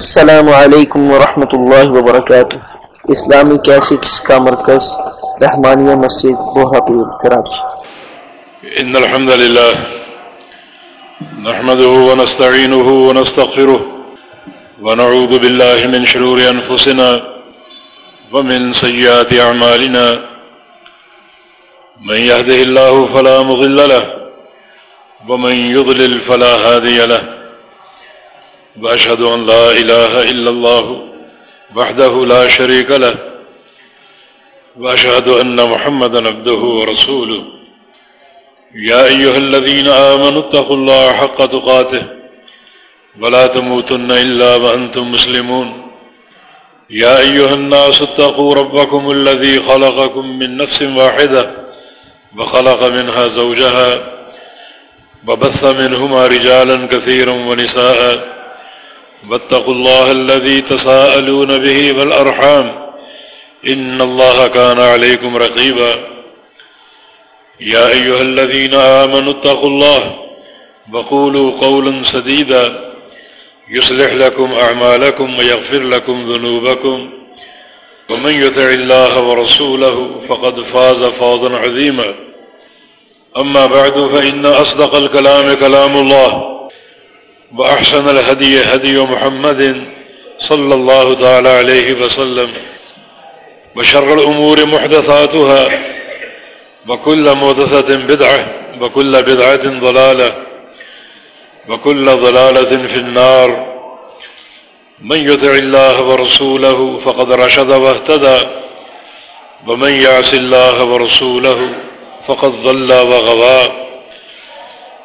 السلام علیکم ورحمۃ اللہ وبرکاتہ۔ اسلامی کیسٹس کا مرکز، رحمانیہ مسجد بوہاپور کراچی إن الحمد لله نحمده ونستعينه ونستغفره ونعوذ بالله من شرور أنفسنا ومن سيئات أعمالنا من يهده الله فلا مضل له، ومن يضلل فلا هادي له۔ وأشهد أن لا إله إلا الله وحده لا شريك له وأشهد أن محمدا عبده ورسوله. يا أيها الذين آمنوا اتقوا الله حق تقاته ولا تموتن إلا وأنتم مسلمون. يا أيها الناس اتقوا ربكم الذي خلقكم من نفس واحدة وخلق منها زوجها وبث منهما رجالا كثيرا ونساء واتقوا الله الذي تساءلون به والأرحام إن الله كان عليكم رقيبا. يا أيها الذين آمنوا اتقوا الله وقولوا قولا سديدا. يصلح لكم أعمالكم ويغفر لكم ذنوبكم. ومن يتع الله ورسوله فقد فاز فوضا عظيما. أما بعد فإن أصدق الكلام كلام الله. وأحسن الهدي هدي محمد صلى الله تعالى عليه وسلم وشر الأمور محدثاتها وكل محدثة بدعة وكل بدعة ضلالة وكل ضلالة في النار من يطع الله ورسوله فقد رشد واهتدى ومن يعص الله ورسوله فقد ضل وغوى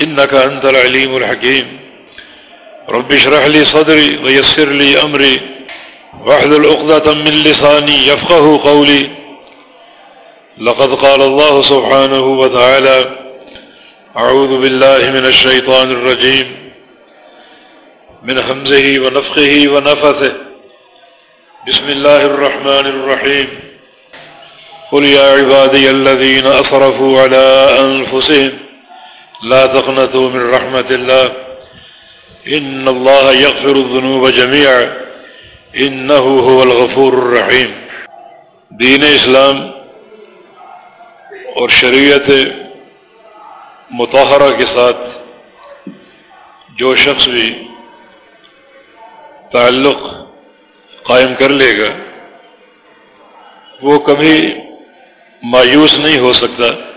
إنك أنت العليم الحكيم. رب اشرح لي صدري ويسر لي أمري. واحذل عقدة من لساني يفقه قولي. لقد قال الله سبحانه وتعالى أعوذ بالله من الشيطان الرجيم. من همزه ونفخه ونفثه. بسم الله الرحمن الرحيم. قل يا عبادي الذين أصرفوا على أنفسهم. لا تقنطوا من رحمة الله. إن الله يغفر الذنوب جميعا. إنه هو الغفور الرحيم. دین اسلام اور شریعت متحرہ کے ساتھ جو شخص بھی تعلق قائم کر لے گا، وہ کبھی مایوس نہیں ہو سکتا۔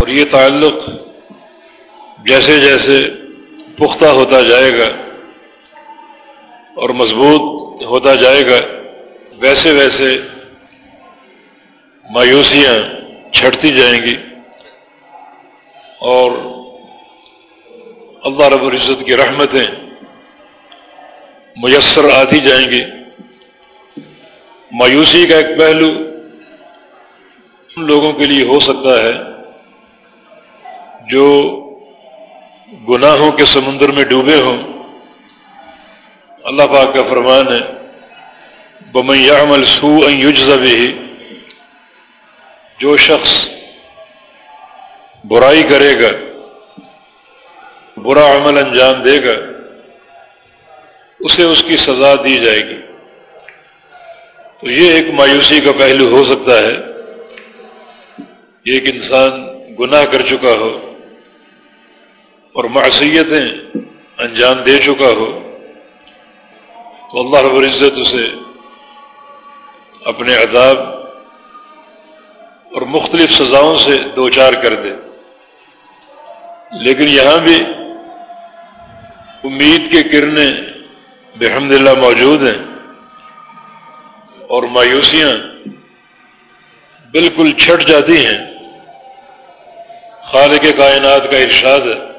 اور یہ تعلق جیسے جیسے پختہ ہوتا جائے گا اور مضبوط ہوتا جائے گا، ویسے ویسے مایوسیاں چھٹتی جائیں گی۔ اور اللہ رب العزت کی رحمتیں میسر آتی جائیں گی۔ مایوسی کا ایک پہلو ان لوگوں کے لیے ہو سکتا ہے۔ جو گناہوں کے سمندر میں ڈوبے ہوں، اللہ پاک کا فرمان ہے بمیا عمل سو یوجز بھی جو شخص برائی کرے گا، برا عمل انجام دے گا، اسے اس کی سزا دی جائے گی۔ تو یہ ایک مایوسی کا پہلو ہو سکتا ہے ایک انسان گناہ کر چکا ہو اور معصیتیں انجام دے چکا ہو، تو اللہ رب العزت اسے اپنے عذاب اور مختلف سزاؤں سے دو چار کر دے۔ لیکن یہاں بھی امید کے کرنے بحمد اللہ موجود ہیں اور مایوسیاں بالکل چھٹ جاتی ہیں۔ خالق کائنات کا ارشاد ہے۔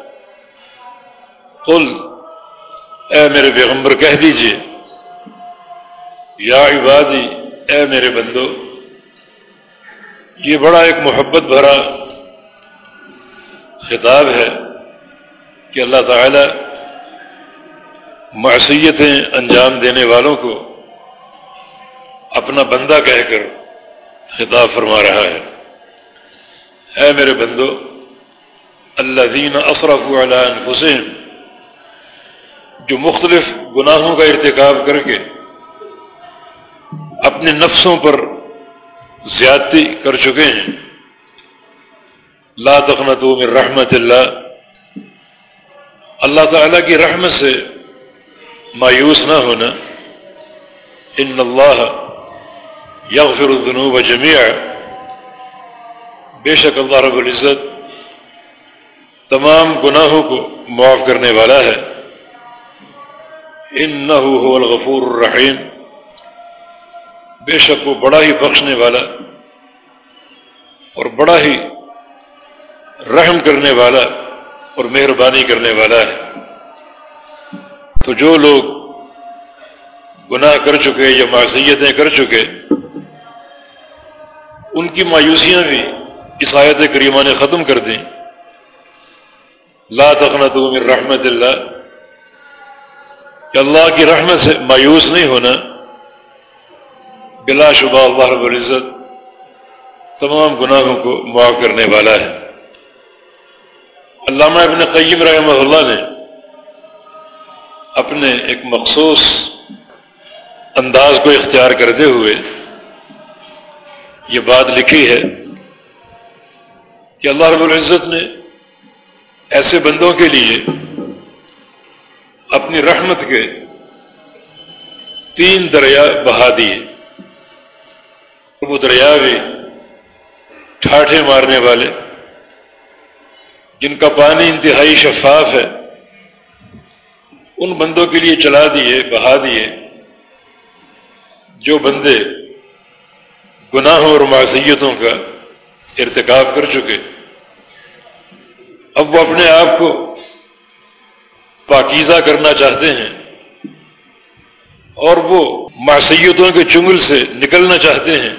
قل، اے میرے پیغمبر، کہہ دیجیے، یا عبادی، اے میرے بندو، یہ بڑا ایک محبت بھرا خطاب ہے کہ اللہ تعالی معصیتیں انجام دینے والوں کو اپنا بندہ کہہ کر خطاب فرما رہا ہے۔ اے میرے بندو اللہ دین اشرف انفسہم جو مختلف گناہوں کا ارتکاب کر کے اپنے نفسوں پر زیادتی کر چکے ہیں۔ لا تقنطو من رحمت اللہ۔ اللہ تعالیٰ کی رحمت سے مایوس نہ ہونا۔ ان اللہ یغفر الذنوب جميعا بے شک اللہ رب العزت تمام گناہوں کو معاف کرنے والا ہے۔ انه هو الغفور الرحیم۔ بے شک وہ بڑا ہی بخشنے والا اور بڑا ہی رحم کرنے والا اور مہربانی کرنے والا ہے۔ تو جو لوگ گناہ کر چکے یا معصیتیں کر چکے، ان کی مایوسیاں بھی اس آیت کریمہ نے ختم کر دیں۔ لا تخنت من رحمت اللہ کہ اللہ کی رحمت سے مایوس نہیں ہونا، بلا شبہ اللہ رب العزت تمام گناہوں کو معاف کرنے والا ہے۔ علامہ ابن قیم رحمہ اللہ نے اپنے ایک مخصوص انداز کو اختیار کرتے ہوئے یہ بات لکھی ہے کہ اللہ رب العزت نے ایسے بندوں کے لیے اپنی رحمت کے تین دریا بہا دیے۔ وہ دریا بھی ٹھاٹھے مارنے والے، جن کا پانی انتہائی شفاف ہے، ان بندوں کے لیے چلا دیے، بہا دیے۔ جو بندے گناہوں اور معصیتوں کا ارتکاب کر چکے، اب وہ اپنے آپ کو پاکیزہ کرنا چاہتے ہیں اور وہ معصیتوں کے چنگل سے نکلنا چاہتے ہیں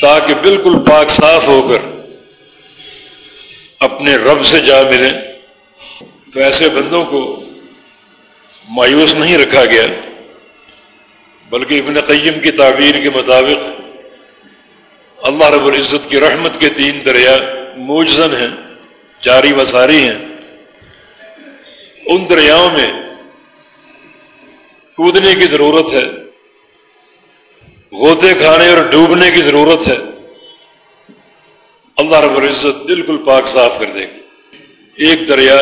تاکہ بالکل پاک صاف ہو کر اپنے رب سے جا ملیں، تو ایسے بندوں کو مایوس نہیں رکھا گیا، بلکہ ابن قیم کی تعبیر کے مطابق اللہ رب العزت کی رحمت کے تین دریا موجزن ہیں، جاری و ساری ہیں۔ ان دریاؤں میں کودنے کی ضرورت ہے۔ غوطے کھانے اور ڈوبنے کی ضرورت ہے۔ اللہ رب العزت بالکل پاک صاف کر دے۔ گی ایک دریا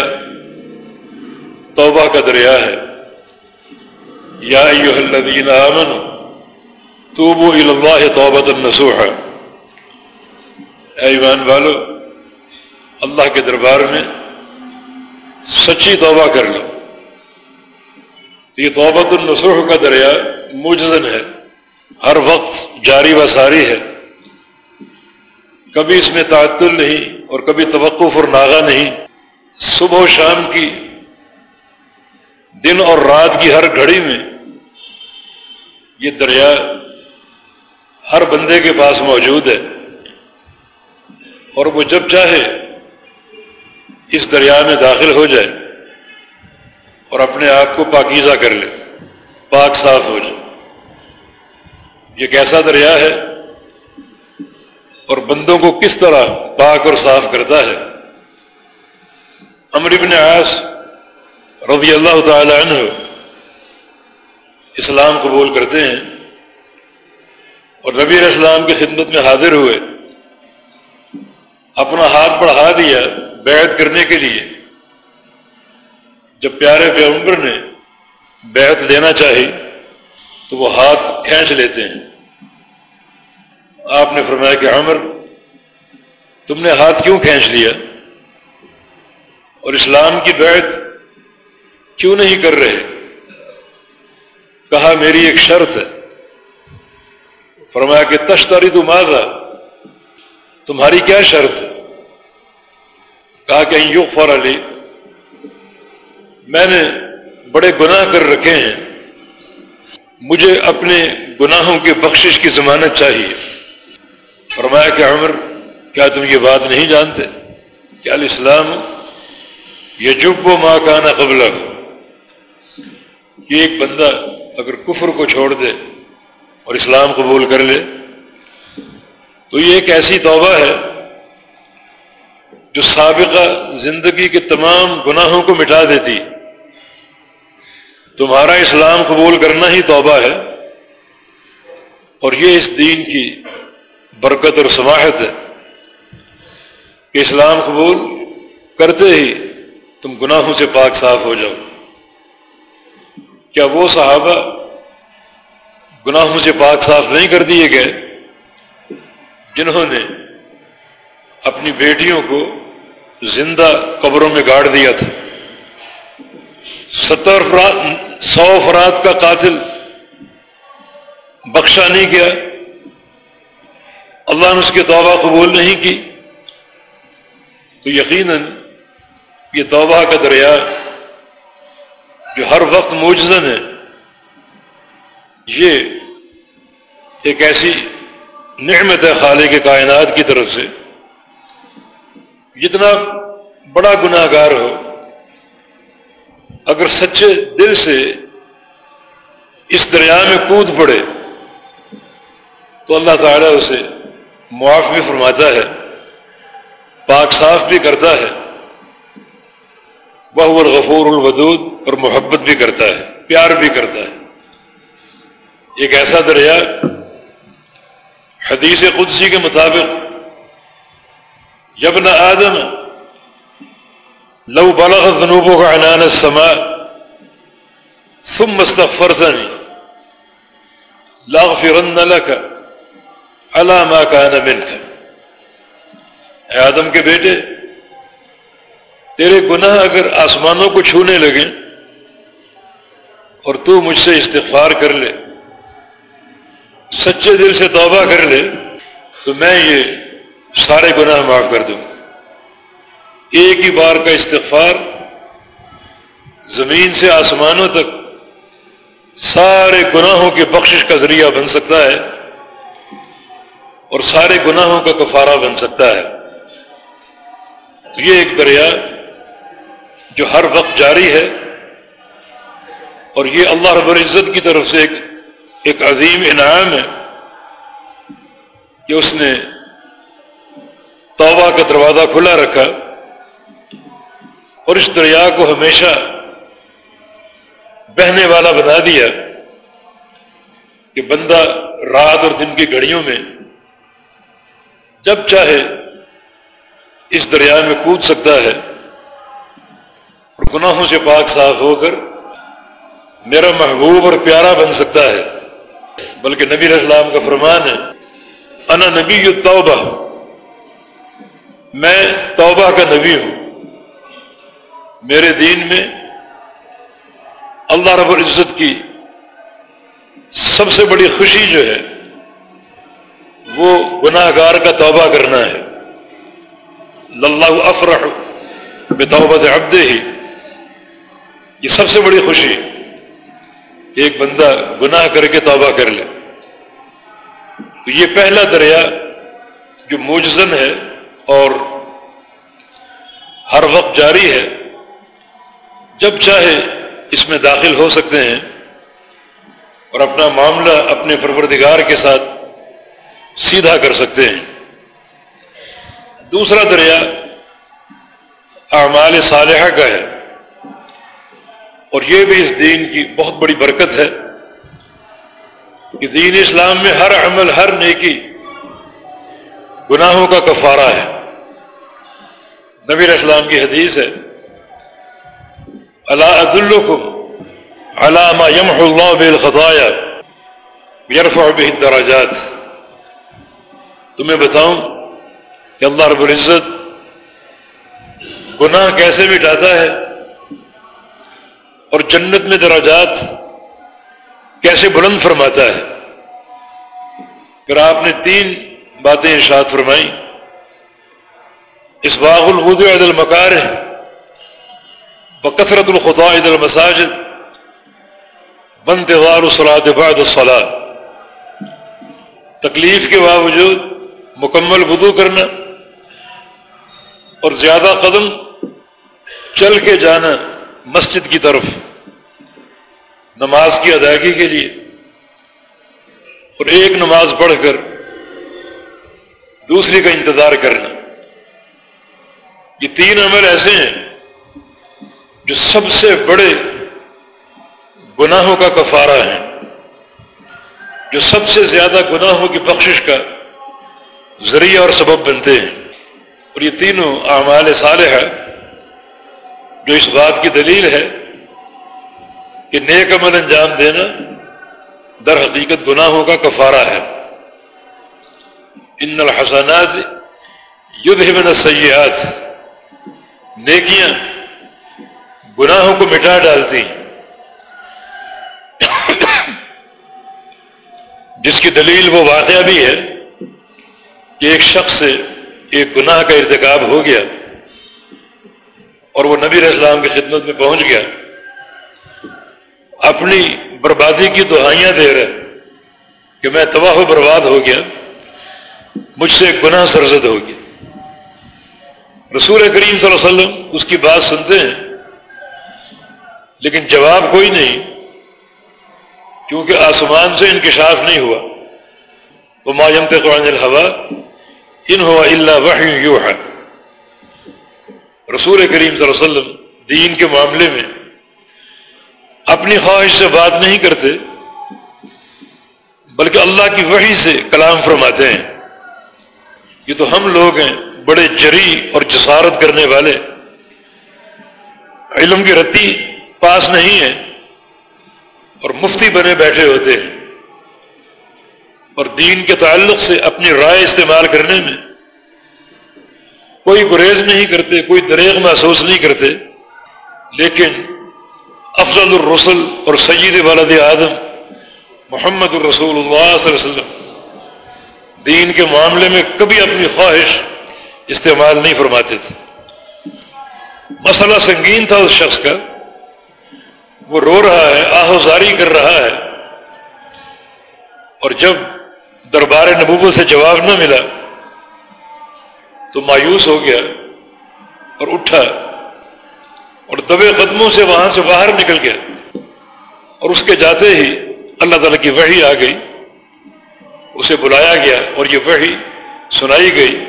توبہ کا دریا ہے۔ یا الذین آمنوا توبوا الی اللہ توبۃ النسوح اے ایمان والو، اللہ کے دربار میں سچی توبہ کر لو۔ یہ توبۃ النسوح کا دریا مجزن ہے۔ ہر وقت جاری و ساری ہے۔ کبھی اس میں تعطل نہیں اور کبھی توقف اور ناغا نہیں۔ صبح و شام کی دن اور رات کی ہر گھڑی میں یہ دریا ہر بندے کے پاس موجود ہے۔ اور وہ جب چاہے اس دریا میں داخل ہو جائے اور اپنے آپ کو پاکیزہ کر لے، پاک صاف ہو جائے۔ یہ کیسا دریا ہے اور بندوں کو کس طرح پاک اور صاف کرتا ہے؟ امر ابن عاص رضی اللہ تعالی عنہ اسلام قبول کرتے ہیں اور نبی اسلام کی خدمت میں حاضر ہوئے۔ اپنا ہاتھ بڑھا دیا بیعت کرنے کے لیے جب پیارے پیغمبر نے بیعت لینا چاہی تو وہ ہاتھ کھینچ لیتے ہیں۔ آپ نے فرمایا کہ عمر، تم نے ہاتھ کیوں کھینچ لیا؟ اور اسلام کی بیعت کیوں نہیں کر رہے؟ کہا، میری ایک شرط ہے۔ فرمایا کہ تشتری تو مارا تمہاری کیا شرط ہے؟ کہا کہ یو فور علی، میں نے بڑے گناہ کر رکھے ہیں۔ مجھے اپنے گناہوں کے بخشش کی ضمانت چاہیے۔ فرمایا کہ عمر، کیا تم یہ بات نہیں جانتے؟ کہ الاسلام یہ جب و ماں کانا قبل یہ ایک بندہ اگر کفر کو چھوڑ دے اور اسلام قبول کر لے، تو یہ ایک ایسی توبہ ہے جو سابقہ زندگی کے تمام گناہوں کو مٹا دیتی۔ تمہارا اسلام قبول کرنا ہی توبہ ہے۔ اور یہ اس دین کی برکت اور سماحت ہے کہ اسلام قبول کرتے ہی تم گناہوں سے پاک صاف ہو جاؤ۔ کیا وہ صحابہ گناہوں سے پاک صاف نہیں کر دیے گئے جنہوں نے اپنی بیٹیوں کو زندہ قبروں میں گاڑ دیا تھا۔ ستر افراد سو افراد کا قاتل بخشا نہیں کیا اللہ نے اس کی توبہ قبول نہیں کی۔ تو یقیناً یہ توبہ کا دریا جو ہر وقت موجزن ہے، یہ ایک ایسی نعمت ہے خالق کے کائنات کی طرف سے۔ جتنا بڑا گناہ گار ہو، اگر سچے دل سے اس دریا میں کود پڑے، تو اللہ تعالیٰ اسے معاف بھی فرماتا ہے، پاک صاف بھی کرتا ہے وہ الغفور الودود اور محبت بھی کرتا ہے، پیار بھی کرتا ہے۔ ایک ایسا دریا حدیث قدسی کے مطابق جب نہ آدم، لو بلغ ذنوبوں کا عنان سما ثم استغفرتني لاغفرن لك على ما كان منك اے آدم کے بیٹے، تیرے گناہ اگر آسمانوں کو چھونے لگے اور تو مجھ سے استغفار کر لے، سچے دل سے توبہ کر لے، تو میں یہ سارے گناہ معاف کر دوں۔ ایک ہی بار کا استغفار، زمین سے آسمانوں تک سارے گناہوں کے بخشش کا ذریعہ بن سکتا ہے اور سارے گناہوں کا کفارہ بن سکتا ہے۔ یہ ایک دریا جو ہر وقت جاری ہے اور یہ اللہ رب العزت کی طرف سے ایک ایک عظیم انعام ہے کہ اس نے توبہ کا دروازہ کھلا رکھا اور اس دریا کو ہمیشہ بہنے والا بنا دیا کہ بندہ رات اور دن کی گھڑیوں میں جب چاہے اس دریا میں کود سکتا ہے اور گناہوں سے پاک صاف ہو کر میرا محبوب اور پیارا بن سکتا ہے، بلکہ نبی اسلام کا فرمان ہے، انا نبی توبہ میں توبہ کا نبی ہوں۔ میرے دین میں اللہ رب العزت کی سب سے بڑی خوشی جو ہے، وہ گناہ گار کا توبہ کرنا ہے۔ اللہ افرح بے توبت عبدے ہی یہ سب سے بڑی خوشی ایک بندہ گناہ کر کے توبہ کر لے۔ تو یہ پہلا دریا جو موجزن ہے اور ہر وقت جاری ہے، جب چاہے اس میں داخل ہو سکتے ہیں اور اپنا معاملہ اپنے پروردگار کے ساتھ سیدھا کر سکتے ہیں۔ دوسرا دریا اعمال صالحہ کا ہے اور یہ بھی اس دین کی بہت بڑی برکت ہے کہ دین اسلام میں ہر عمل، ہر نیکی گناہوں کا کفارہ ہے۔ نبی اسلام کی حدیث ہے اللہ علامہ یم اللہ بالخطایا یرفع به الدرجات. تمہیں بتاؤں کہ اللہ رب العزت گناہ کیسے مٹاتا ہے اور جنت میں دراجات کیسے بلند فرماتا ہے۔ پھر آپ نے تین باتیں ارشاد فرمائی اس باغ الحد عدل مکار ہے بکثرت الخطا عید المساجد بند وار بعد الصلاة۔ تکلیف کے باوجود مکمل وضو کرنا اور زیادہ قدم چل کے جانا مسجد کی طرف، نماز کی ادائیگی کے لیے۔ اور ایک نماز پڑھ کر دوسری کا انتظار کرنا۔ یہ تین عمل ایسے ہیں جو سب سے بڑے گناہوں کا کفارہ ہیں، جو سب سے زیادہ گناہوں کی بخشش کا ذریعہ اور سبب بنتے ہیں۔ اور یہ تینوں اعمال صالح جو اس بات کی دلیل ہے کہ نیک عمل انجام دینا در حقیقت گناہوں کا کفارہ ہے۔ ان الحسنات یدھ من سیاحت نیکیاں گناہوں کو مٹا ڈالتی جس کی دلیل وہ واقعہ بھی ہے کہ ایک شخص سے ایک گناہ کا ارتکاب ہو گیا اور وہ نبی اسلام کی خدمت میں پہنچ گیا۔ اپنی بربادی کی دہائیاں دے رہے کہ میں تباہ و برباد ہو گیا۔ مجھ سے ایک گناہ سرزد ہو گیا۔ رسول کریم صلی اللہ علیہ وسلم اس کی بات سنتے ہیں، لیکن جواب کوئی نہیں، کیونکہ آسمان سے انکشاف نہیں ہوا۔ وہ ماجمت قرآن الحوا ان ہوا اللہ وحی ہے رسول کریم صلی اللہ علیہ وسلم دین کے معاملے میں اپنی خواہش سے بات نہیں کرتے، بلکہ اللہ کی وحی سے کلام فرماتے ہیں۔ یہ تو ہم لوگ ہیں، بڑے جری اور جسارت کرنے والے۔ علم کی رتی پاس نہیں ہے اور مفتی بنے بیٹھے ہوتے ہیں۔ اور دین کے تعلق سے اپنی رائے استعمال کرنے میں کوئی گریز نہیں کرتے، کوئی دریغ محسوس نہیں کرتے۔ لیکن افضل الرسل اور سید والد آدم محمد الرسول اللہ صلی اللہ علیہ وسلم دین کے معاملے میں کبھی اپنی خواہش استعمال نہیں فرماتے تھے۔ مسئلہ سنگین تھا اس شخص کا۔ وہ رو رہا ہے آہوزاری کر رہا ہے۔ اور جب دربار نبوت سے جواب نہ ملا، تو مایوس ہو گیا اور اٹھا اور دبے قدموں سے وہاں سے باہر نکل گیا۔ اور اس کے جاتے ہی اللہ تعالیٰ کی وحی آ گئی۔ اسے بلایا گیا اور یہ وحی سنائی گئی۔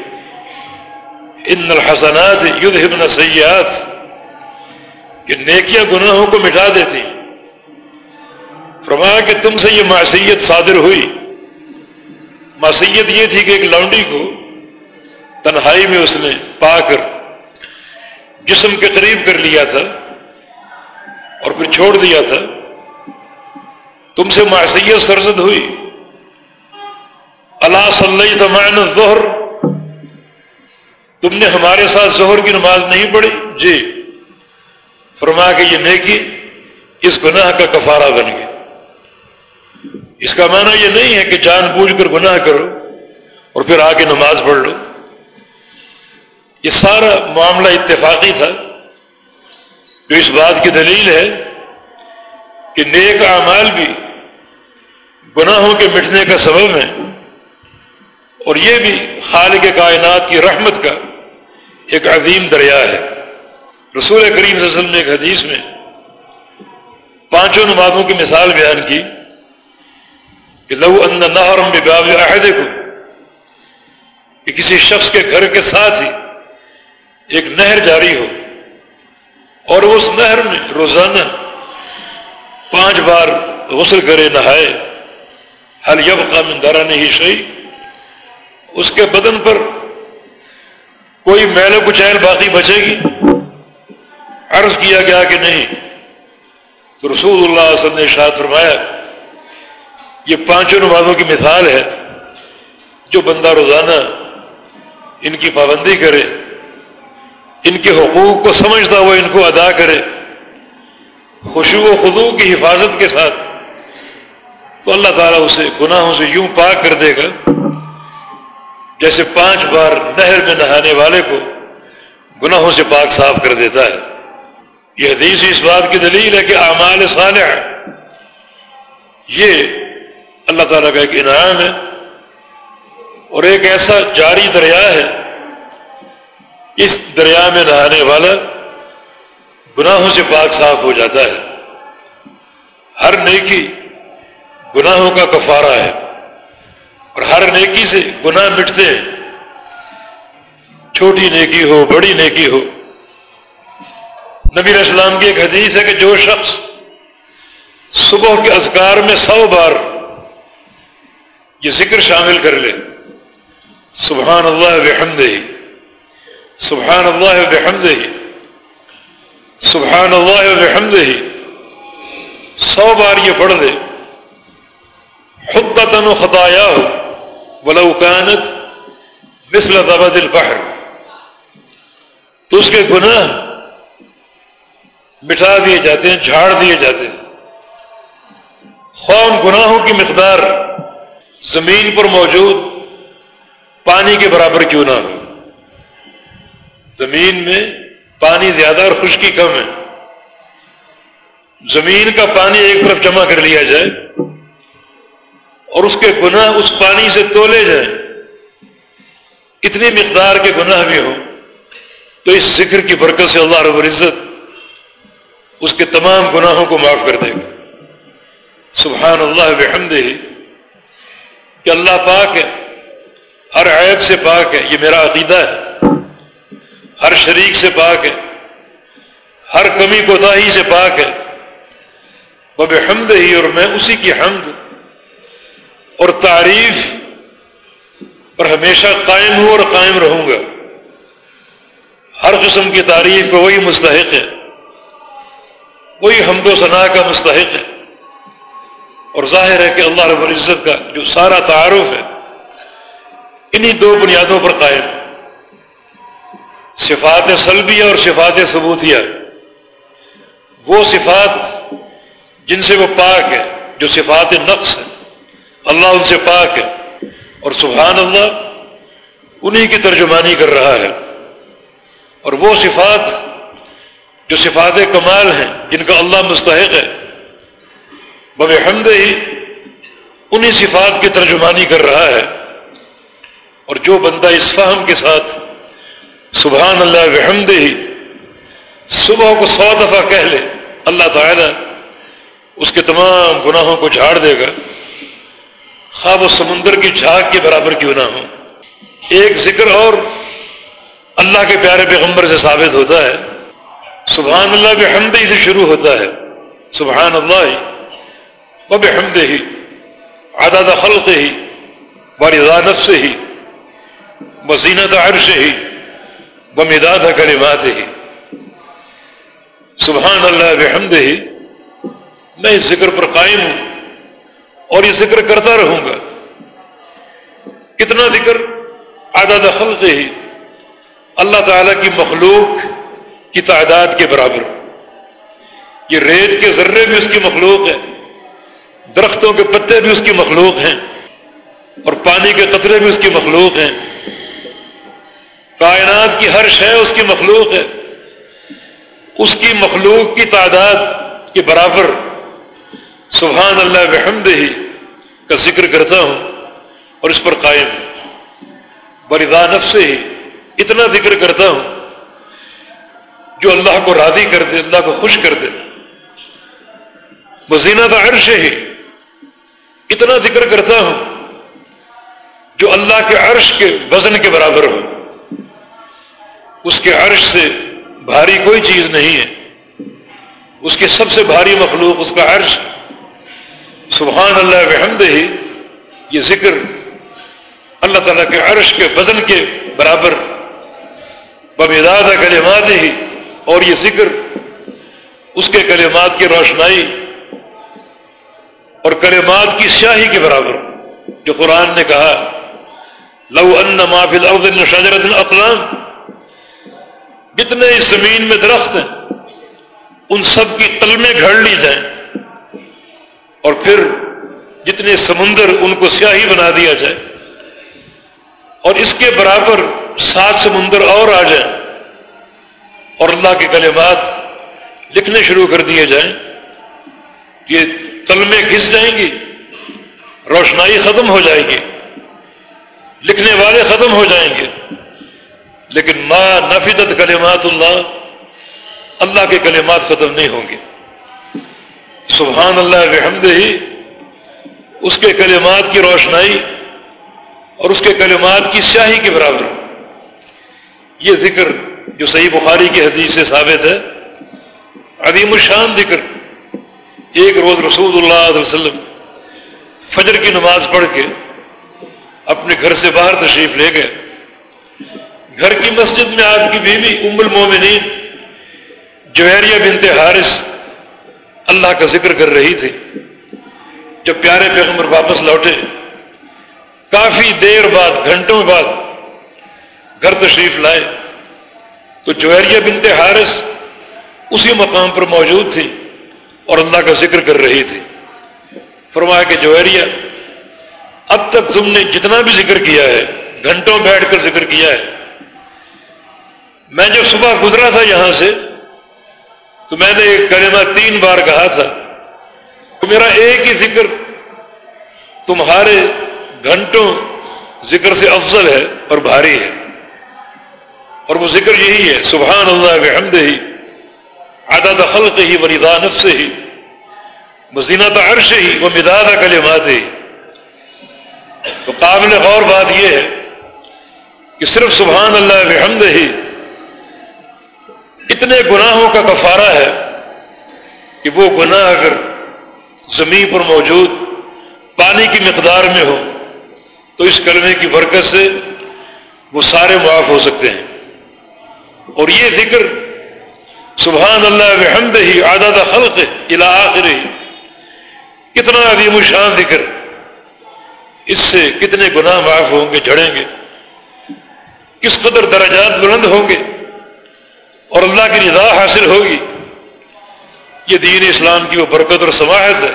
ان الحسنات یدھبن سیاحت یہ نیکیاں گناہوں کو مٹا دیتی۔ فرمایا کہ تم سے یہ معصیت صادر ہوئی۔ معصیت یہ تھی کہ ایک لونڈی کو تنہائی میں اس نے پا کر جسم کے قریب کر لیا تھا اور پھر چھوڑ دیا تھا۔ تم سے معصیت سرزد ہوئی۔ اللہ صلی تمائن ظہر تم نے ہمارے ساتھ ظہر کی نماز نہیں پڑھی؟ جی۔ فرما کہ یہ نیکی اس گناہ کا کفارہ بن گیا اس کا معنی یہ نہیں ہے کہ جان بوجھ کر گناہ کرو اور پھر آ کے نماز پڑھ لو۔ یہ سارا معاملہ اتفاقی تھا۔ جو اس بات کی دلیل ہے کہ نیک اعمال بھی گناہوں کے مٹنے کا سبب ہے اور یہ بھی خالق کائنات کی رحمت کا ایک عظیم دریا ہے۔ رسول کریم صلی اللہ علیہ وسلم نے ایک حدیث میں پانچوں نمازوں کی مثال بیان کی کہ لو ان نہرم باب عہدے کو کہ کسی شخص کے گھر کے ساتھ ہی ایک نہر جاری ہو اور اس نہر میں روزانہ پانچ بار غسل کرے، نہائے۔ حل یب کا مندارا نہیں شہی اس کے بدن پر کوئی میل و کچیل باقی بچے گی؟ عرض کیا گیا کہ نہیں؟ تو رسول اللہ علیہ وسلم نے ارشاد فرمایا، یہ پانچوں نمازوں کی مثال ہے، جو بندہ روزانہ ان کی پابندی کرے، ان کے حقوق کو سمجھتا وہ ان کو ادا کرے خوشو و خدو کی حفاظت کے ساتھ، تو اللہ تعالیٰ اسے گناہوں سے یوں پاک کر دے گا جیسے پانچ بار نہر میں نہانے والے کو گناہوں سے پاک صاف کر دیتا ہے۔ یہ حدیث اس بات کی دلیل ہے کہ اعمال صالح یہ اللہ تعالیٰ کا ایک انعام ہے اور ایک ایسا جاری دریا ہے۔ اس دریا میں نہانے والا گناہوں سے پاک صاف ہو جاتا ہے۔ ہر نیکی گناہوں کا کفارہ ہے۔ اور ہر نیکی سے گناہ مٹتے ہیں۔ چھوٹی نیکی ہو، بڑی نیکی ہو۔ نبی اسلام کی ایک حدیث ہے کہ جو شخص صبح کے اذکار میں سو بار یہ ذکر شامل کر لے۔ سبحان اللہ بحمدہ، سبحان اللہ بحمدہ، سبحان اللہ بحمدہ۔ سو بار یہ پڑھ دے خود و خطایا ہو ولوکانت مثل ضبط البحر۔ تو اس کے گناہ مٹا دیے جاتے ہیں، جھاڑ دیے جاتے ہیں۔ خون گناہوں کی مقدار زمین پر موجود پانی کے برابر کیوں نہ ہو۔ زمین میں پانی زیادہ اور خشکی کم ہے۔ زمین کا پانی ایک طرف جمع کر لیا جائے اور اس کے گناہ اس پانی سے تولے جائیں۔ اتنی مقدار کے گناہ بھی ہوں۔ تو اس ذکر کی برکت سے اللہ رب العزت اس کے تمام گناہوں کو معاف کر دے گا۔ سبحان اللہ بحمد ہی کہ اللہ پاک ہے۔ ہر عیب سے پاک ہے۔ یہ میرا عقیدہ ہے۔ ہر شریک سے پاک ہے۔ ہر کمی کوتاہی سے پاک ہے۔ وہ بحمد ہی اور میں اسی کی حمد اور تعریف پر ہمیشہ قائم ہوں اور قائم رہوں گا۔ ہر قسم کی تعریف کو وہی مستحق ہے۔ وہی حمد و ثناء کا مستحق ہے۔ اور ظاہر ہے کہ اللہ رب العزت کا جو سارا تعارف ہے، انہی دو بنیادوں پر قائم صفات سلبیہ اور صفات ثبوتیہ۔ وہ صفات جن سے وہ پاک ہے جو صفات نقص ہے اللہ ان سے پاک ہے اور سبحان اللہ انہی کی ترجمانی کر رہا ہے اور وہ صفات جو صفات کمال ہیں، جن کا اللہ مستحق ہے بب حمد ہی انہی صفات کی ترجمانی کر رہا ہے اور جو بندہ اس فہم کے ساتھ سبحان اللہ وحمد ہی صبح کو سو دفعہ کہہ لے، اللہ تعالیٰ اس کے تمام گناہوں کو جھاڑ دے گا۔ خواب و سمندر کی جھاگ کے برابر کیوں نہ ہو ایک ذکر اور اللہ کے پیارے پیغمبر سے ثابت ہوتا ہے۔ سبحان اللہ بحمد ہی سے شروع ہوتا ہے۔ سبحان اللہ و بحمد ہی عدد خلق ہی بارضا نفس ہی وزینت عرش ہی بمداد کلمات ہی سبحان اللہ بحمد ہی میں اس ذکر پر قائم ہوں۔ اور یہ ذکر کرتا رہوں گا۔ کتنا ذکر؟ عدد خلق ہی۔ اللہ تعالی کی مخلوق کی تعداد کے برابر۔ یہ ریت کے ذرے بھی اس کی مخلوق ہے درختوں کے پتے بھی اس کی مخلوق ہیں۔ اور پانی کے قطرے بھی اس کی مخلوق ہیں۔ کائنات کی ہر شے اس کی مخلوق ہے۔ اس کی مخلوق کی تعداد کے برابر سبحان اللہ بحمد ہی کا ذکر کرتا ہوں اور اس پر قائم بردا نفس ہی اتنا ذکر کرتا ہوں جو اللہ کو راضی کر دے، اللہ کو خوش کر دے۔ مزینہ عرش ہی اتنا ذکر کرتا ہوں جو اللہ کے عرش کے وزن کے برابر ہو۔ اس کے عرش سے بھاری کوئی چیز نہیں ہے۔ اس کے سب سے بھاری مخلوق، اس کا عرش سبحان اللہ وحمد ہی یہ ذکر اللہ تعالیٰ کے عرش کے وزن کے برابر بمداد کلمات ہی اور یہ ذکر اس کے کلمات کی روشنائی اور کلمات کی سیاہی کے برابر جو قرآن نے کہا، لو ان مافل شجرت اقلام جتنے اس زمین میں درخت ہیں، ان سب کی قلمیں گھڑ لی جائیں۔ اور پھر جتنے سمندر ان کو سیاہی بنا دیا جائے اور اس کے برابر سات سمندر اور آ جائیں اور اللہ کے کلمات لکھنے شروع کر دیے جائیں، یہ کلمے گھس جائیں گے روشنائی ختم ہو جائے گی، لکھنے والے ختم ہو جائیں گے۔ لیکن ما نفیدت کلمات اللہ اللہ کے کلمات ختم نہیں ہوں گے۔ سبحان اللہ بحمد ہی اس کے کلمات کی روشنائی اور اس کے کلمات کی سیاہی کے برابر یہ ذکر جو صحیح بخاری کی حدیث سے ثابت ہے، عظیم الشان ذکر۔ ایک روز رسول اللہ علیہ وسلم فجر کی نماز پڑھ کے اپنے گھر سے باہر تشریف لے گئے۔ گھر کی مسجد میں آپ کی بیوی ام المومنین جوہریہ بنت حارث اللہ کا ذکر کر رہی تھی جب پیارے پیغمبر واپس لوٹے۔ کافی دیر بعد، گھنٹوں بعد گھر تشریف لائے۔ تو جوہریہ بنت حارث اسی مقام پر موجود تھی اور اللہ کا ذکر کر رہی تھی۔ فرمایا کہ جوہریہ اب تک تم نے جتنا بھی ذکر کیا ہے، گھنٹوں بیٹھ کر ذکر کیا ہے۔ میں جب صبح گزرا تھا یہاں سے تو میں نے ایک کلمہ تین بار کہا تھا تو میرا ایک ہی ذکر تمہارے گھنٹوں ذکر سے افضل ہے اور بھاری ہے۔ اور وہ ذکر یہی ہے سبحان اللہ بحمد ہی عدد خلق ہی وردا نفس ہی مزینت عرش ہی وہ مداد کلمات ہی تو قابل غور بات یہ ہے کہ صرف سبحان اللہ بحمد ہی اتنے گناہوں کا کفارہ ہے کہ وہ گناہ اگر زمین پر موجود پانی کی مقدار میں ہو، تو اس کلمے کی برکت سے وہ سارے معاف ہو سکتے ہیں۔ اور یہ ذکر سبحان اللہ بحمد ہی عادت خلق آخر ہی کتنا عظیم الشان ذکر۔ اس سے کتنے گناہ معاف ہوں گے، جھڑیں گے۔ کس قدر درجات بلند ہوں گے۔ اور اللہ کی رضا حاصل ہوگی۔ یہ دین اسلام کی وہ برکت اور سماحت ہے۔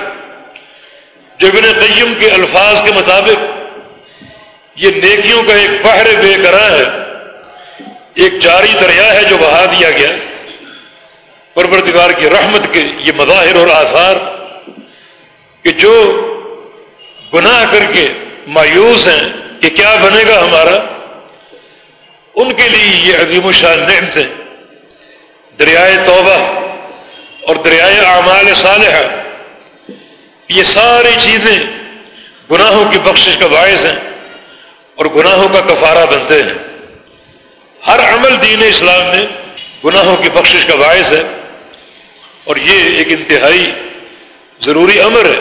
جو ابن قیم کے الفاظ کے مطابق یہ نیکیوں کا ایک بحر بے کرا ہے، ایک جاری دریا ہے جو بہا دیا گیا۔ پروردگار کی رحمت کے یہ مظاہر اور آثار کہ جو گناہ کر کے مایوس ہیں کہ کیا بنے گا ہمارا، ان کے لیے یہ عظیم الشان نعمت ہے۔ دریائے توبہ اور دریائے اعمال صالحہ یہ ساری چیزیں گناہوں کی بخشش کا باعث ہیں اور گناہوں کا کفارہ بنتے ہیں۔ ہر عمل دین اسلام میں گناہوں کی بخشش کا باعث ہے اور یہ ایک انتہائی ضروری امر ہے۔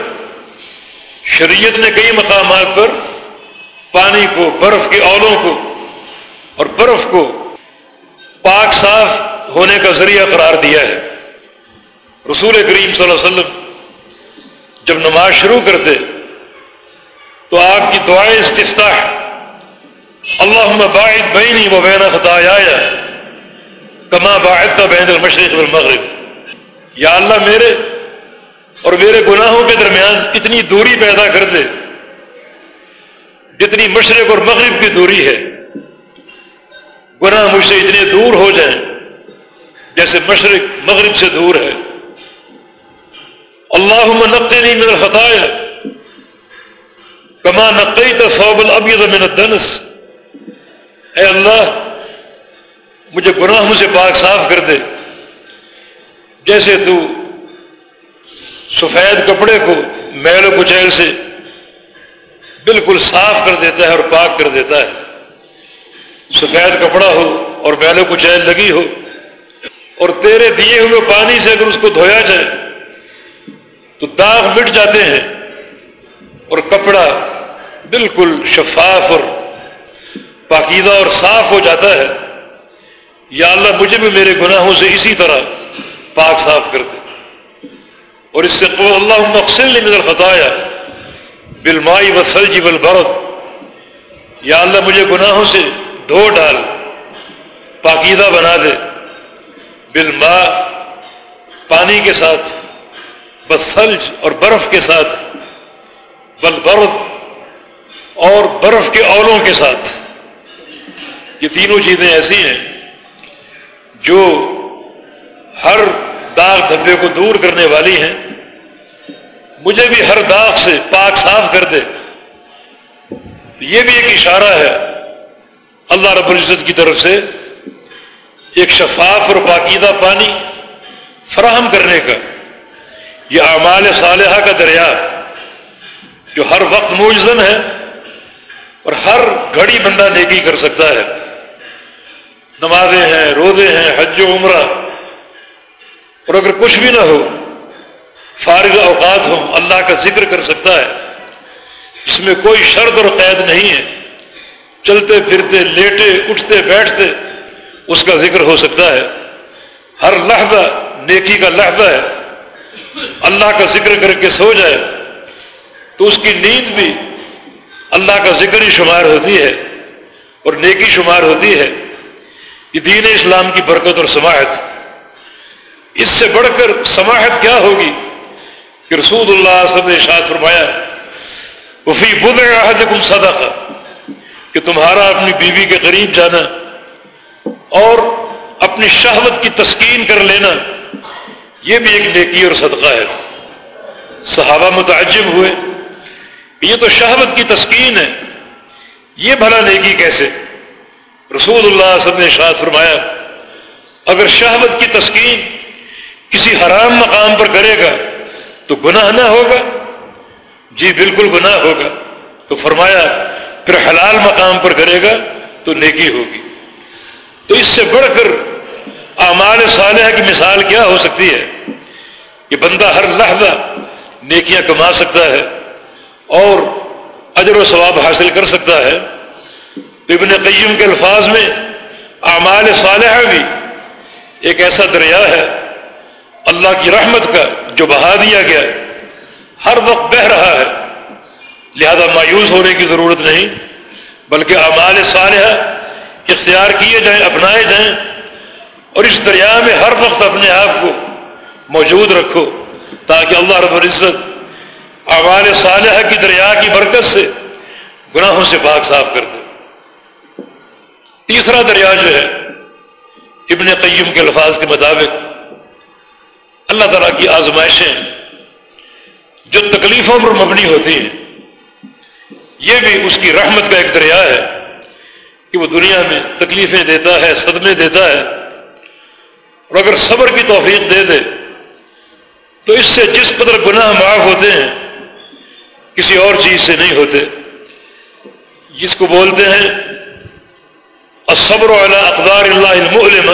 شریعت نے کئی مقامات پر پانی کو، برف کے اولوں کو اور برف کو پاک صاف ہونے کا ذریعہ قرار دیا ہے۔ رسول کریم صلی اللہ علیہ وسلم جب نماز شروع کرتے تو آپ کی دعائیں استفتاح اللہ باعد بینی و بین خطایا کما باعد کا بین المشرق والمغرب۔ یا اللہ میرے اور میرے گناہوں کے درمیان اتنی دوری پیدا کر دے، جتنی مشرق اور مغرب کی دوری ہے۔ گناہ مجھ سے اتنے دور ہو جائیں۔ جیسے مشرق مغرب سے دور ہے۔ اللہ من الخطایا۔ کما نقی صوب الابیض من الدنس۔ اے اللہ، مجھے گناہوں سے پاک صاف کر دے۔ جیسے تو سفید کپڑے کو میل و کچیل سے بالکل صاف کر دیتا ہے اور پاک کر دیتا ہے۔ سفید کپڑا ہو اور میل و کچیل لگی ہو۔ اور تیرے دیے ہوئے پانی سے اگر اس کو دھویا جائے، تو داغ مٹ جاتے ہیں اور کپڑا بالکل شفاف اور پاکیدہ اور صاف ہو جاتا ہے۔ یا اللہ، مجھے بھی میرے گناہوں سے اسی طرح پاک صاف کر دے۔ اور اس سے تو اللہ مقصل نے نظر بتایا بلمائی و سلجی بل یا اللہ، مجھے گناہوں سے دھو ڈال پاکیدہ بنا دے۔ بالما پانی کے ساتھ بسلج اور برف کے ساتھ، بل اور برف کے اولوں کے ساتھ۔ یہ تینوں چیزیں ایسی ہیں جو ہر داغ دھبے کو دور کرنے والی ہیں۔ مجھے بھی ہر داغ سے پاک صاف کر دے۔ یہ بھی ایک اشارہ ہے اللہ رب العزت کی طرف سے۔ ایک شفاف اور پاکیدہ پانی فراہم کرنے کا، یہ اعمال صالحہ کا دریا جو ہر وقت موجزن ہے اور ہر گھڑی بندہ نیکی کر سکتا ہے۔ نمازیں ہیں، روزے ہیں، حج و عمرہ۔ اور اگر کچھ بھی نہ ہو، فارغ اوقات ہو اللہ کا ذکر کر سکتا ہے۔ اس میں کوئی شرط اور قید نہیں ہے۔ چلتے پھرتے، لیٹے، اٹھتے، بیٹھتے اس کا ذکر ہو سکتا ہے۔ ہر لحظہ نیکی کا لحظہ ہے۔ اللہ کا ذکر کر کے سو جائے۔ تو اس کی نیند بھی اللہ کا ذکر ہی شمار ہوتی ہے اور نیکی شمار ہوتی ہے۔ یہ دین اسلام کی برکت اور سماحت۔ اس سے بڑھ کر سماحت کیا ہوگی؟ کہ رسول اللہ صلی نے شاد فرمایا وفی بد کم صدقہ کہ تمہارا اپنی بیوی کے قریب جانا۔ اور اپنی شہوت کی تسکین کر لینا، یہ بھی ایک نیکی اور صدقہ ہے۔ صحابہ متعجب ہوئے، یہ تو شہوت کی تسکین ہے، یہ بھلا نیکی کیسے؟ رسول اللہ صلی نے شاد فرمایا، اگر شہوت کی تسکین کسی حرام مقام پر کرے گا تو گناہ نہ ہوگا۔ جی بالکل گناہ ہوگا۔ تو فرمایا، پھر حلال مقام پر کرے گا تو نیکی ہوگی۔ تو اس سے بڑھ کر اعمال صالحہ کی مثال کیا ہو سکتی ہے؟ کہ بندہ ہر لحظہ نیکیاں کما سکتا ہے اور اجر و ثواب حاصل کر سکتا ہے۔ ابن قیم کے الفاظ میں اعمال صالحہ بھی ایک ایسا دریا ہے، اللہ کی رحمت کا جو بہا دیا گیا، ہر وقت بہ رہا ہے۔ لہذا مایوس ہونے کی ضرورت نہیں، بلکہ اعمال صالحہ اختیار کیے جائیں، اپنائے جائیں اور اس دریا میں ہر وقت اپنے آپ کو موجود رکھو تاکہ اللہ رب العزت اعمال صالحہ کی دریا کی برکت سے گناہوں سے پاک صاف کر دے۔ تیسرا دریا جو ہے، ابن قیم کے الفاظ کے مطابق اللہ تعالیٰ کی آزمائشیں جو تکلیفوں پر مبنی ہوتی ہیں، یہ بھی اس کی رحمت کا ایک دریا ہے۔ کہ وہ دنیا میں تکلیفیں دیتا ہے، صدمے دیتا ہے اور اگر صبر کی توفیق دے دے، تو اس سے جس قدر گناہ معاف ہوتے ہیں، کسی اور چیز سے نہیں ہوتے۔ جس کو بولتے ہیں، الصبر علی اقدار اللہ المعلم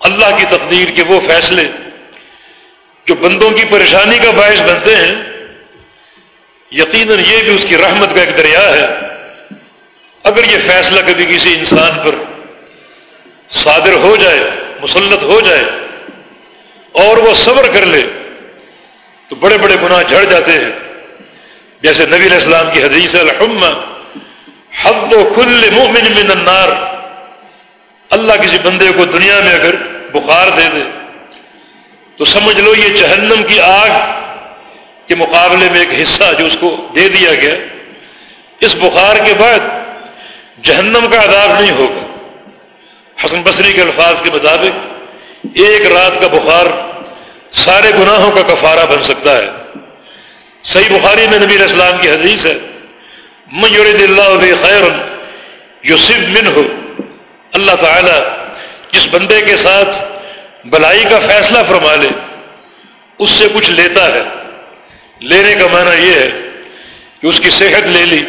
اللہ کی تقدیر کے وہ فیصلے جو بندوں کی پریشانی کا باعث بنتے ہیں، یقیناً یہ بھی اس کی رحمت کا ایک دریا ہے۔ اگر یہ فیصلہ کبھی کسی انسان پر صادر ہو جائے، مسلط ہو جائے اور وہ صبر کر لے، تو بڑے بڑے گناہ جھڑ جاتے ہیں۔ جیسے نبی علیہ السلام کی حدیث الحم حد و کل مومن من النار۔ اللہ کسی بندے کو دنیا میں اگر بخار دے دے، تو سمجھ لو یہ جہنم کی آگ کے مقابلے میں ایک حصہ جو اس کو دے دیا گیا، اس بخار کے بعد جہنم کا عذاب نہیں ہوگا۔ حسن بصری کے الفاظ کے مطابق ایک رات کا بخار سارے گناہوں کا کفارہ بن سکتا ہے۔ صحیح بخاری میں نبی اسلام کی حدیث ہے میور اللہ خیر یوسف من ہو اللہ تعالی جس بندے کے ساتھ بلائی کا فیصلہ فرما لے، اس سے کچھ لیتا ہے۔ لینے کا معنی یہ ہے کہ اس کی صحت لے لی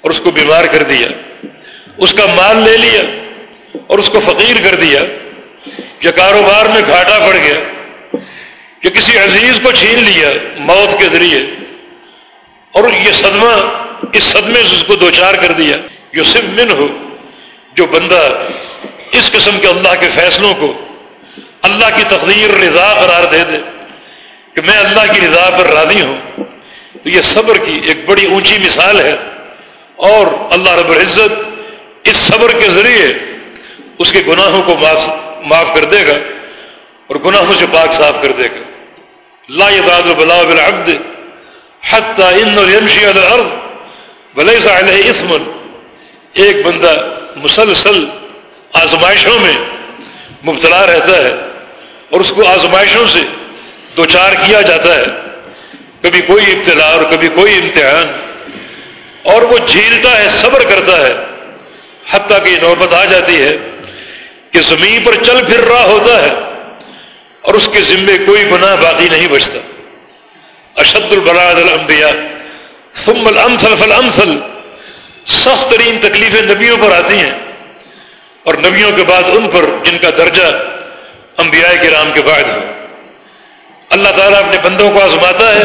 اور اس کو بیمار کر دیا۔ اس کا مال لے لیا اور اس کو فقیر کر دیا یا کاروبار میں گھاٹا پڑ گیا یا کسی عزیز کو چھین لیا موت کے ذریعے۔ اور یہ صدمہ، اس صدمے سے اس کو دوچار کر دیا۔ جو صرف من ہو، جو بندہ اس قسم کے اللہ کے فیصلوں کو اللہ کی تقدیر رضا قرار دے دے کہ میں اللہ کی رضا پر راضی ہوں، تو یہ صبر کی ایک بڑی اونچی مثال ہے۔ اور اللہ رب العزت اس صبر کے ذریعے اس کے گناہوں کو معاف معاف کر دے گا اور گناہوں سے پاک صاف کر دے گا۔ لا يباد بلا بالعبد حتى ان يمشي على الارض وليس عليه اثم ایک بندہ مسلسل آزمائشوں میں مبتلا رہتا ہے اور اس کو آزمائشوں سے دو چار کیا جاتا ہے۔ کبھی کوئی ابتلا اور کبھی کوئی امتحان۔ اور وہ جھیلتا ہے، صبر کرتا ہے۔ حتیٰ کہ نوبت آ جاتی ہے کہ زمین پر چل پھر رہا ہوتا ہے اور اس کے ذمے کوئی گناہ باقی نہیں بچتا۔ اشد البراد الانبیاء، ثم الامثل فالامثل۔ سخت ترین تکلیفیں نبیوں پر آتی ہیں اور نبیوں کے بعد ان پر جن کا درجہ انبیاء کے کے بعد ہو اللہ تعالیٰ اپنے بندوں کو آزماتا ہے،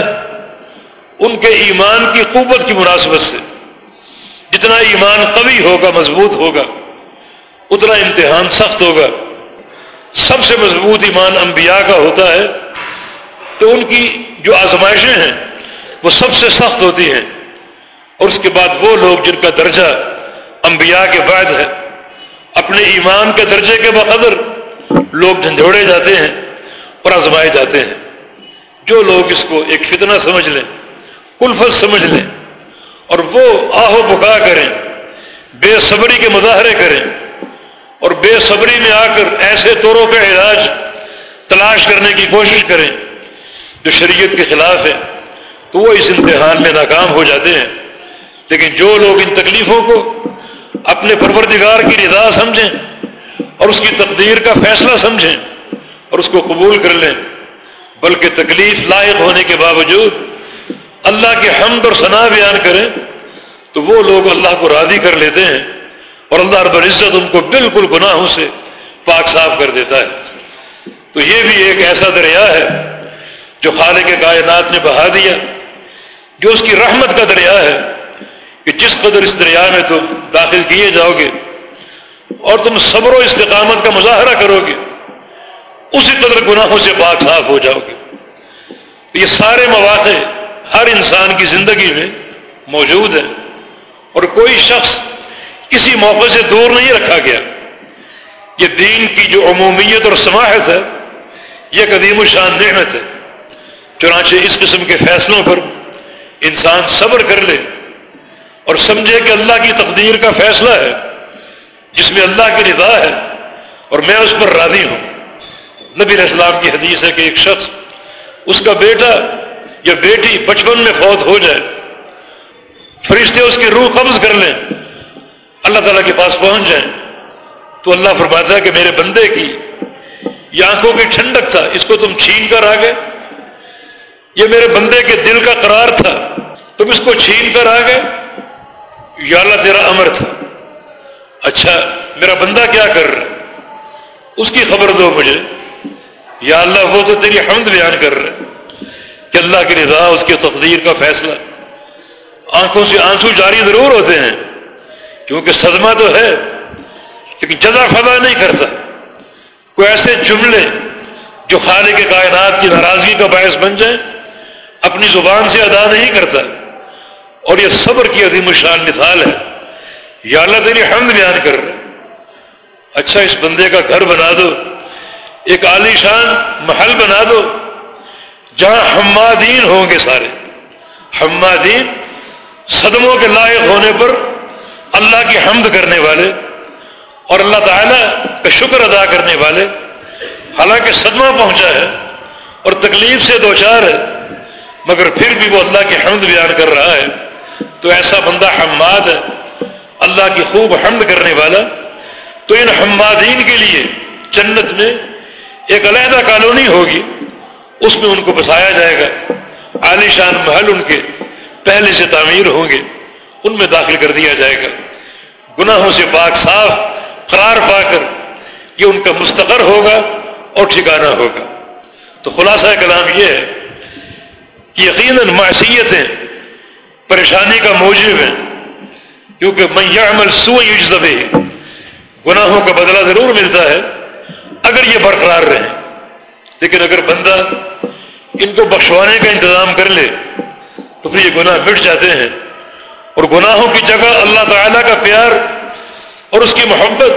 ان کے ایمان کی قوت کی مناسبت سے۔ جتنا ایمان قوی ہوگا، مضبوط ہوگا، اتنا امتحان سخت ہوگا۔ سب سے مضبوط ایمان انبیاء کا ہوتا ہے۔ تو ان کی جو آزمائشیں ہیں، وہ سب سے سخت ہوتی ہیں۔ اور اس کے بعد وہ لوگ جن کا درجہ انبیاء کے بعد ہے، اپنے ایمان کے درجے کے بقدر لوگ جھنجھوڑے جاتے ہیں اور آزمائے جاتے ہیں۔ جو لوگ اس کو ایک فتنہ سمجھ لیں، کلفت سمجھ لیں اور وہ آہو بکا کریں، بے صبری کے مظاہرے کریں اور بے صبری میں آ کر ایسے طوروں کا علاج تلاش کرنے کی کوشش کریں جو شریعت کے خلاف ہے تو وہ اس امتحان میں ناکام ہو جاتے ہیں۔ لیکن جو لوگ ان تکلیفوں کو اپنے پروردگار کی رضا سمجھیں اور اس کی تقدیر کا فیصلہ سمجھیں اور اس کو قبول کر لیں، بلکہ تکلیف لائق ہونے کے باوجود اللہ کے حمد اور ثنا بیان کریں تو وہ لوگ اللہ کو راضی کر لیتے ہیں اور اللہ رب العزت ان کو بالکل گناہوں سے پاک صاف کر دیتا ہے۔ تو یہ بھی ایک ایسا دریا ہے جو خالق کائنات نے بہا دیا، جو اس کی رحمت کا دریا ہے کہ جس قدر اس دریا میں تم داخل کیے جاؤ گے اور تم صبر و استقامت کا مظاہرہ کرو گے، اسی قدر گناہوں سے پاک صاف ہو جاؤ گے۔ یہ سارے مواقع ہر انسان کی زندگی میں موجود ہیں اور کوئی شخص کسی موقع سے دور نہیں رکھا گیا۔ یہ دین کی جو عمومیت اور سماحت ہے، یہ قدیم و شان نعمت ہے۔ چنانچہ اس قسم کے فیصلوں پر انسان صبر کر لے اور سمجھے کہ اللہ کی تقدیر کا فیصلہ ہے، جس میں اللہ کی رضا ہے اور میں اس پر راضی ہوں۔ نبی اسلام کی حدیث ہے کہ ایک شخص، اس کا بیٹا یا بیٹی بچپن میں فوت ہو جائے، فرشتے اس کی روح قبض کر لیں، اللہ تعالیٰ کے پاس پہنچ جائیں، تو اللہ فرماتا ہے کہ میرے بندے کی یہ آنکھوں کی ٹھنڈک تھا، اس کو تم چھین کر آ گئے۔ یہ میرے بندے کے دل کا قرار تھا، تم اس کو چھین کر آ گئے۔ یا اللہ، تیرا امر تھا۔ اچھا میرا بندہ کیا کر رہا اس کی خبر دو مجھے۔ یا اللہ، وہ تو تیری حمد بیان کر رہے کہ اللہ کی رضا، اس کی تقدیر کا فیصلہ۔ آنکھوں سے آنسو جاری ضرور ہوتے ہیں، کیونکہ صدمہ تو ہے، لیکن جزا فضا نہیں کرتا۔ کوئی ایسے جملے جو خالق کے کائنات کی ناراضگی کا باعث بن جائیں، اپنی زبان سے ادا نہیں کرتا۔ اور یہ صبر کی عظیم الشان مثال ہے۔ یا اللہ تیری حمد بیان کر۔ رہے اچھا اس بندے کا گھر بنا دو، ایک عالی شان محل بنا دو۔ جہاں حمادین ہوں گے سارے۔ حمادین صدموں کے لائق ہونے پر اللہ کی حمد کرنے والے اور اللہ تعالیٰ کا شکر ادا کرنے والے۔ حالانکہ صدمہ پہنچا ہے اور تکلیف سے دو چار ہے، مگر پھر بھی وہ اللہ کی حمد بیان کر رہا ہے۔ تو ایسا بندہ حماد ہے، اللہ کی خوب حمد کرنے والا۔ تو ان حمادین کے لیے جنت میں ایک علیحدہ کالونی ہوگی۔ اس میں ان کو بسایا جائے گا۔ عالی شان محل ان کے پہلے سے تعمیر ہوں گے، ان میں داخل کر دیا جائے گا۔ گناہوں سے پاک صاف، قرار پا کر یہ ان کا مستقر ہوگا اور ٹھکانہ ہوگا۔ تو خلاصہ کلام یہ ہے کہ یقیناً معصیتیں پریشانی کا موجب ہیں، کیونکہ میں عمل سو گناہوں کا بدلہ ضرور ملتا ہے۔ اگر یہ برقرار رہے، لیکن اگر بندہ ان کو بخشوانے کا انتظام کر لے تو پھر یہ گناہ مٹ جاتے ہیں اور گناہوں کی جگہ اللہ تعالیٰ کا پیار اور اس کی محبت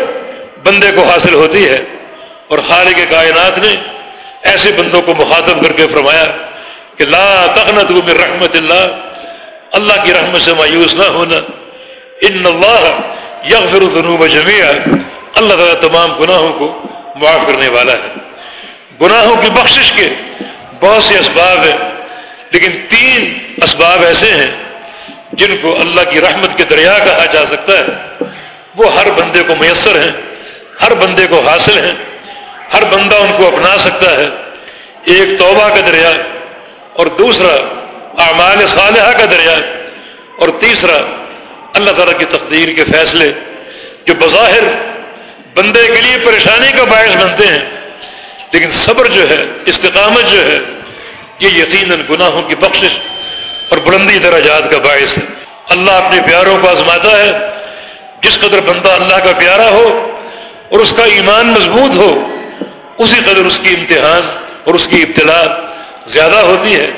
بندے کو حاصل ہوتی ہے اور خالق کائنات نے ایسے بندوں کو مخاطب کر کے فرمایا کہ لا تقنت من رحمت اللہ اللہ کی رحمت سے مایوس نہ ہونا۔ ان اللہ یغفر الذنوب جميعا اللہ تعالیٰ تمام گناہوں کو معاف کرنے والا ہے۔ گناہوں کی بخشش کے بہت سے اسباب ہیں، لیکن تین اسباب ایسے ہیں جن کو اللہ کی رحمت کے دریا کہا جا سکتا ہے۔ وہ ہر بندے کو میسر ہیں، ہر بندے کو حاصل ہیں، ہر بندہ ان کو اپنا سکتا ہے۔ ایک توبہ کا دریا اور دوسرا اعمال صالحہ کا دریا اور تیسرا اللہ تعالیٰ کی تقدیر کے فیصلے جو بظاہر بندے کے لیے پریشانی کا باعث بنتے ہیں۔ لیکن صبر جو ہے، استقامت جو ہے، یہ یقیناً گناہوں کی بخشش اور بلندی درجات کا باعث ہے۔ اللہ اپنے پیاروں کو آزماتا ہے، جس قدر بندہ اللہ کا پیارا ہو اور اس کا ایمان مضبوط ہو، اسی قدر اس کی امتحان اور اس کی ابتلا زیادہ ہوتی ہے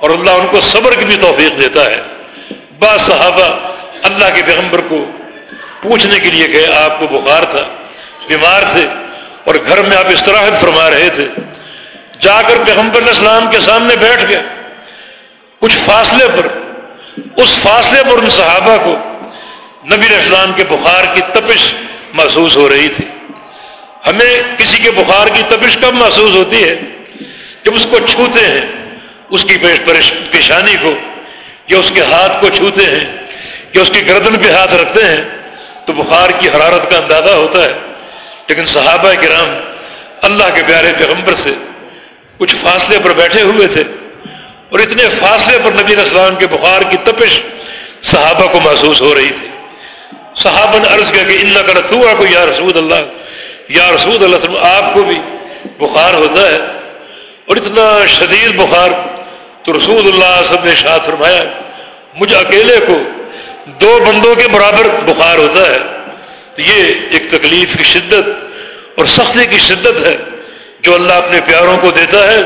اور اللہ ان کو صبر کی بھی توفیق دیتا ہے۔ بعض صحابہ اللہ کے پیغمبر کو پوچھنے کے لیے گئے، آپ کو بخار تھا، بیمار تھے۔ اور گھر میں آپ استراحت فرما رہے تھے۔ جا کر پیغمبر اسلام کے سامنے بیٹھ گئے۔ کچھ فاصلے پر، اس فاصلے پر ان صحابہ کو نبی اسلام کے بخار کی تپش محسوس ہو رہی تھی۔ ہمیں کسی کے بخار کی تپش کب محسوس ہوتی ہے؟ جب اس کو چھوتے ہیں، اس کی پیشانی کو، یا اس کے ہاتھ کو چھوتے ہیں، یا اس کی گردن پہ ہاتھ رکھتے ہیں، تو بخار کی حرارت کا اندازہ ہوتا ہے۔ لیکن صحابہ کرام اللہ کے پیارے پیغمبر سے کچھ فاصلے پر بیٹھے ہوئے تھے اور اتنے فاصلے پر نبی اسلام کے بخار کی تپش صحابہ کو محسوس ہو رہی تھی۔ صحابہ نے عرض کیا کہ اللہ کا رتوا کو یا رسول اللہ، یا رسول اللہ وسلم آپ کو بھی بخار ہوتا ہے۔ اور اتنا شدید بخار تو رسول اللہ سب نے شاد فرمایا مجھے اکیلے کو دو بندوں کے برابر بخار ہوتا ہے۔ تو یہ ایک تکلیف کی شدت اور سختی کی شدت ہے جو اللہ اپنے پیاروں کو دیتا ہے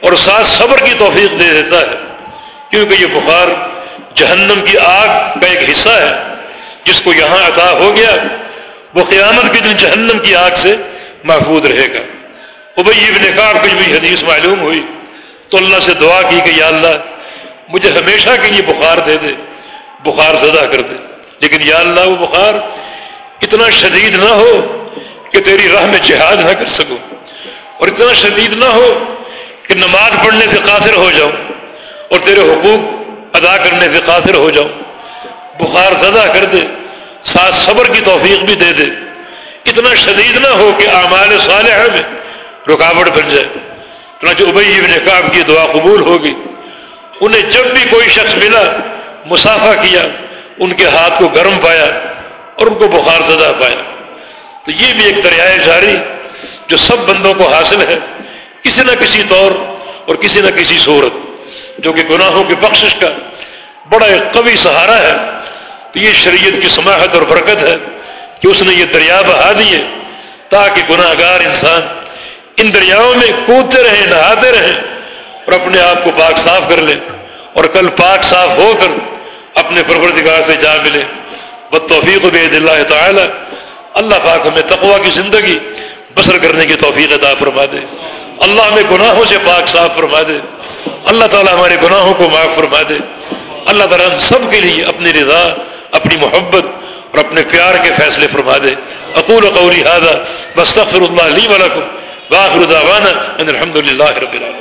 اور ساتھ صبر کی توفیق دے دیتا ہے۔ کیونکہ یہ بخار جہنم کی آگ کا ایک حصہ ہے، جس کو یہاں عطا ہو گیا، وہ قیامت کے دن جہنم کی آگ سے محفوظ رہے گا۔ ابئی ابن کعب کچھ بھی حدیث معلوم ہوئی۔ تو اللہ سے دعا کی کہ یا اللہ، مجھے ہمیشہ کے لیے بخار دے دے، بخار زدہ کر دے۔ لیکن یا اللہ، وہ بخار اتنا شدید نہ ہو کہ تیری راہ میں جہاد نہ کر سکوں اور اتنا شدید نہ ہو کہ نماز پڑھنے سے قاصر ہو جاؤں اور تیرے حقوق ادا کرنے سے قاصر ہو جاؤں۔ بخار زدہ کر دے، ساتھ صبر کی توفیق بھی دے دے۔ اتنا شدید نہ ہو کہ اعمال صالحہ میں رکاوٹ بن جائے۔ چنانچہ ابئی ابن کعب کی دعا قبول ہوگی۔ انہیں جب بھی کوئی شخص ملا، مسافہ کیا، ان کے ہاتھ کو گرم پایا۔ اور ان کو بخار زدہ پایا تو یہ بھی ایک دریائے جاری جو سب بندوں کو حاصل ہے، کسی نہ کسی طور اور کسی نہ کسی صورت۔ جو کہ گناہوں کی بخشش کا بڑا ایک قوی سہارا ہے، تو یہ شریعت کی سماحت اور برکت ہے کہ اس نے یہ دریا بہا دیے تاکہ گناہ گار انسان ان دریاؤں میں کودتے رہیں نہاتے رہیں اور اپنے آپ کو پاک صاف کر لے اور کل پاک صاف ہو کر اپنے پروردگار سے جا ملے۔ وہ توفیق و بید اللہ تعالی۔ اللہ پاک ہمیں تقوا کی زندگی بسر کرنے کی توفیق عطا فرما دے اللہ ہمیں گناہوں سے پاک صاف فرما دے اللہ تعالیٰ ہمارے گناہوں کو معاف فرما دے اللہ تعالیٰ سب کے لیے اپنی رضا، اپنی محبت اور اپنے پیار کے فیصلے فرما دے اقول قولی هذا بستغفر اللہ لی ولکم واخر دعوانا ان الحمد للہ رب العالمين